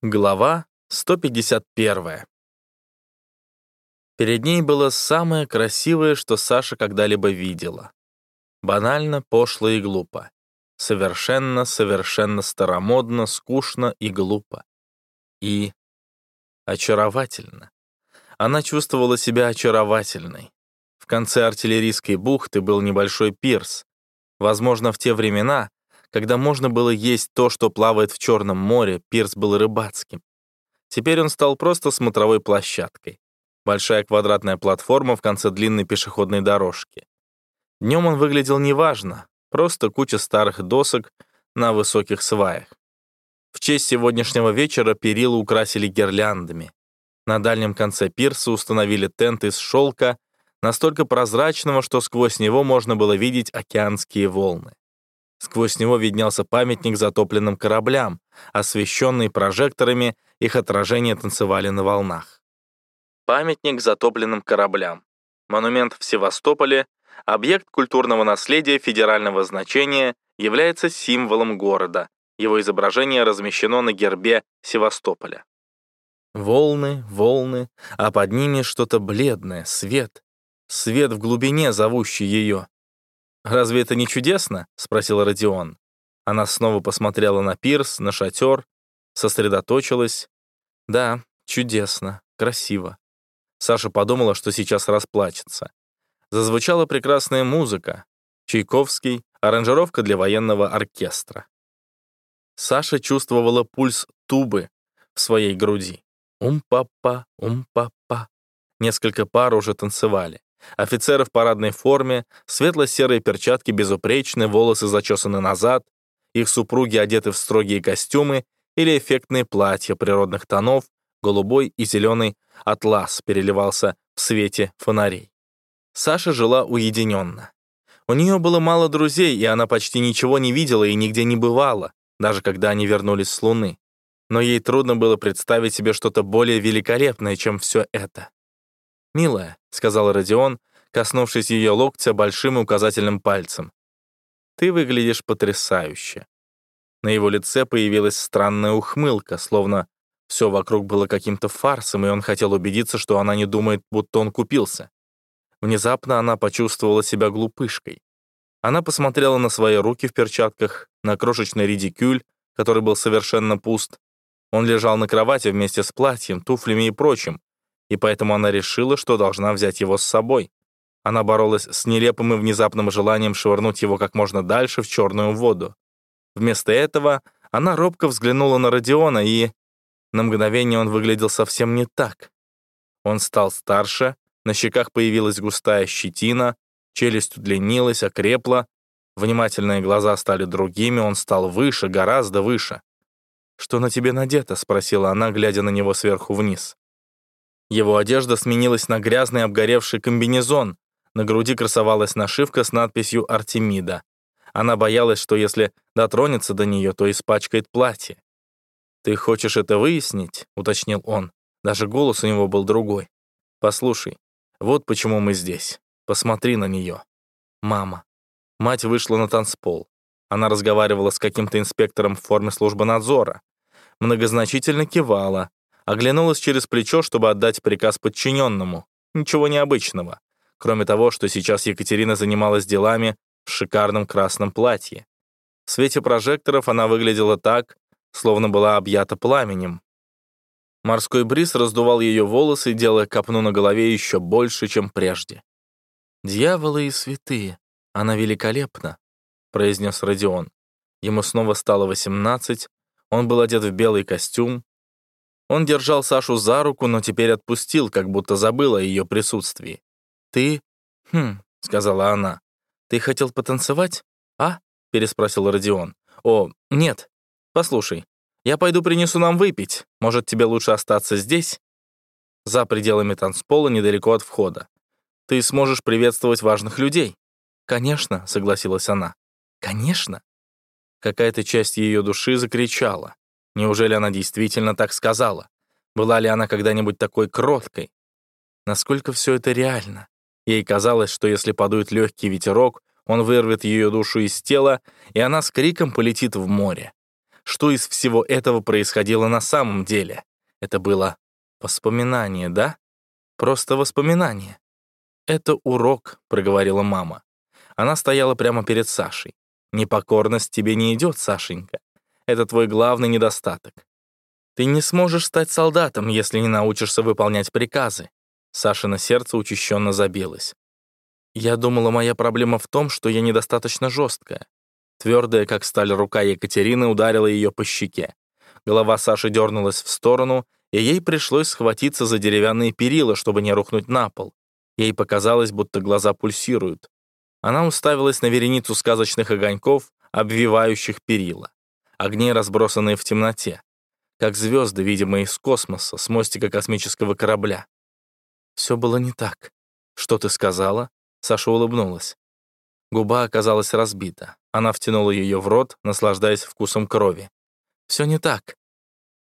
Глава 151. Перед ней было самое красивое, что Саша когда-либо видела. Банально, пошло и глупо. Совершенно, совершенно старомодно, скучно и глупо. И очаровательно. Она чувствовала себя очаровательной. В конце артиллерийской бухты был небольшой пирс. Возможно, в те времена когда можно было есть то, что плавает в Черном море, пирс был рыбацким. Теперь он стал просто смотровой площадкой. Большая квадратная платформа в конце длинной пешеходной дорожки. Днем он выглядел неважно, просто куча старых досок на высоких сваях. В честь сегодняшнего вечера перила украсили гирляндами. На дальнем конце пирса установили тент из шелка, настолько прозрачного, что сквозь него можно было видеть океанские волны. Сквозь него виднелся памятник затопленным кораблям, освещенный прожекторами, их отражения танцевали на волнах. Памятник затопленным кораблям. Монумент в Севастополе, объект культурного наследия федерального значения, является символом города. Его изображение размещено на гербе Севастополя. Волны, волны, а под ними что-то бледное, свет. Свет в глубине, зовущий ее. «Разве это не чудесно?» — спросил Родион. Она снова посмотрела на пирс, на шатер, сосредоточилась. «Да, чудесно, красиво». Саша подумала, что сейчас расплачется. Зазвучала прекрасная музыка. Чайковский, аранжировка для военного оркестра. Саша чувствовала пульс тубы в своей груди. Ум-папа, ум-папа. Несколько пар уже танцевали. Офицеры в парадной форме, светло-серые перчатки безупречны, волосы зачесаны назад, их супруги одеты в строгие костюмы или эффектные платья природных тонов, голубой и зеленый атлас переливался в свете фонарей. Саша жила уединенно. У нее было мало друзей, и она почти ничего не видела и нигде не бывала, даже когда они вернулись с Луны. Но ей трудно было представить себе что-то более великолепное, чем все это. «Милая», — сказал Родион, коснувшись ее локтя большим указательным пальцем, «ты выглядишь потрясающе». На его лице появилась странная ухмылка, словно все вокруг было каким-то фарсом, и он хотел убедиться, что она не думает, будто он купился. Внезапно она почувствовала себя глупышкой. Она посмотрела на свои руки в перчатках, на крошечный редикюль, который был совершенно пуст. Он лежал на кровати вместе с платьем, туфлями и прочим, и поэтому она решила, что должна взять его с собой. Она боролась с нелепым и внезапным желанием швырнуть его как можно дальше в черную воду. Вместо этого она робко взглянула на Родиона, и на мгновение он выглядел совсем не так. Он стал старше, на щеках появилась густая щетина, челюсть удлинилась, окрепла, внимательные глаза стали другими, он стал выше, гораздо выше. «Что на тебе надето?» — спросила она, глядя на него сверху вниз. Его одежда сменилась на грязный обгоревший комбинезон. На груди красовалась нашивка с надписью «Артемида». Она боялась, что если дотронется до нее, то испачкает платье. «Ты хочешь это выяснить?» — уточнил он. Даже голос у него был другой. «Послушай, вот почему мы здесь. Посмотри на нее. Мама». Мать вышла на танцпол. Она разговаривала с каким-то инспектором в форме службы надзора. Многозначительно кивала, Оглянулась через плечо, чтобы отдать приказ подчиненному. Ничего необычного, кроме того, что сейчас Екатерина занималась делами в шикарном красном платье. В свете прожекторов она выглядела так, словно была объята пламенем. Морской бриз раздувал ее волосы, делая копну на голове еще больше, чем прежде. «Дьяволы и святые, она великолепна», — произнес Родион. Ему снова стало восемнадцать, он был одет в белый костюм, он держал Сашу за руку, но теперь отпустил, как будто забыл о ее присутствии. «Ты...» «Хм», — сказала она. «Ты хотел потанцевать?» «А?» — переспросил Родион. «О, нет. Послушай, я пойду принесу нам выпить. Может, тебе лучше остаться здесь?» За пределами танцпола, недалеко от входа. «Ты сможешь приветствовать важных людей». «Конечно», — согласилась она. «Конечно». Какая-то часть ее души закричала. Неужели она действительно так сказала? Была ли она когда-нибудь такой кроткой? Насколько все это реально? Ей казалось, что если подует легкий ветерок, он вырвет ее душу из тела, и она с криком полетит в море. что из всего этого происходило на самом деле. Это было воспоминание, да? Просто воспоминание. «Это урок», — проговорила мама. Она стояла прямо перед Сашей. «Непокорность тебе не идет, Сашенька. Это твой главный недостаток. Ты не сможешь стать солдатом, если не научишься выполнять приказы». Сашино сердце учащенно забилось. Я думала, моя проблема в том, что я недостаточно жесткая. Твердая, как сталь, рука Екатерины ударила ее по щеке. Голова Саши дернулась в сторону, и ей пришлось схватиться за деревянные перила, чтобы не рухнуть на пол. Ей показалось, будто глаза пульсируют. Она уставилась на вереницу сказочных огоньков, обвивающих перила. Огни, разбросанные в темноте, как звезды, видимые из космоса, с мостика космического корабля. Все было не так. Что ты сказала? Саша улыбнулась. Губа оказалась разбита. Она втянула ее в рот, наслаждаясь вкусом крови. Все не так.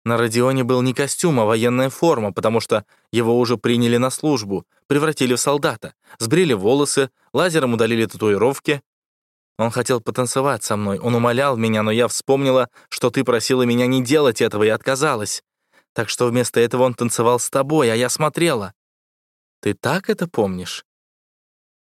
На Родионе был не костюм, а военная форма, потому что его уже приняли на службу, превратили в солдата, сбрили волосы, лазером удалили татуировки. Он хотел потанцевать со мной, он умолял меня, но я вспомнила, что ты просила меня не делать этого и отказалась. Так что вместо этого он танцевал с тобой, а я смотрела. Ты так это помнишь?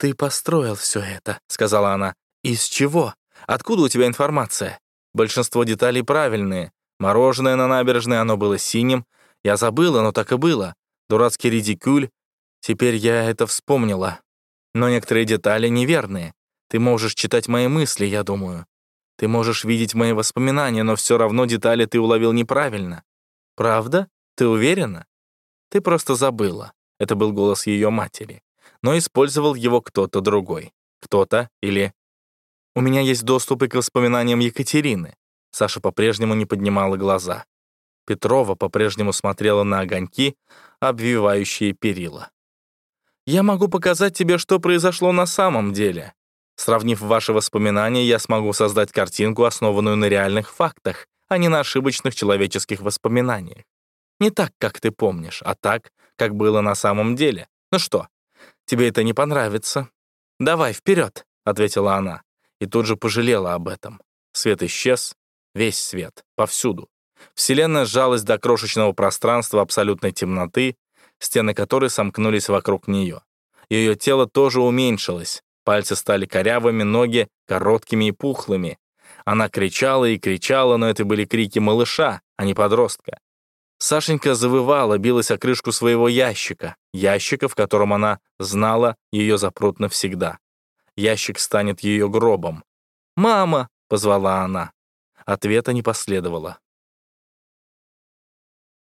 «Ты построил все это», — сказала она. «Из чего? Откуда у тебя информация? Большинство деталей правильные. Мороженое на набережной, оно было синим. Я забыла, но так и было. Дурацкий редикюль. Теперь я это вспомнила. Но некоторые детали неверные. Ты можешь читать мои мысли, я думаю. Ты можешь видеть мои воспоминания, но все равно детали ты уловил неправильно. Правда? Ты уверена? Ты просто забыла. Это был голос ее матери. Но использовал его кто-то другой. Кто-то или... У меня есть доступы к воспоминаниям Екатерины. Саша по-прежнему не поднимала глаза. Петрова по-прежнему смотрела на огоньки, обвивающие перила. «Я могу показать тебе, что произошло на самом деле. Сравнив ваши воспоминания, я смогу создать картинку, основанную на реальных фактах, а не на ошибочных человеческих воспоминаниях. Не так, как ты помнишь, а так, как было на самом деле. Ну что, тебе это не понравится?» «Давай, вперед», — ответила она, и тут же пожалела об этом. Свет исчез, Весь свет, повсюду. Вселенная сжалась до крошечного пространства абсолютной темноты, стены которой сомкнулись вокруг нее. Ее тело тоже уменьшилось, пальцы стали корявыми, ноги — короткими и пухлыми. Она кричала и кричала, но это были крики малыша, а не подростка. Сашенька завывала, билась о крышку своего ящика, ящика, в котором она знала, ее запрут навсегда. Ящик станет ее гробом. «Мама!» — позвала она. Ответа не последовало.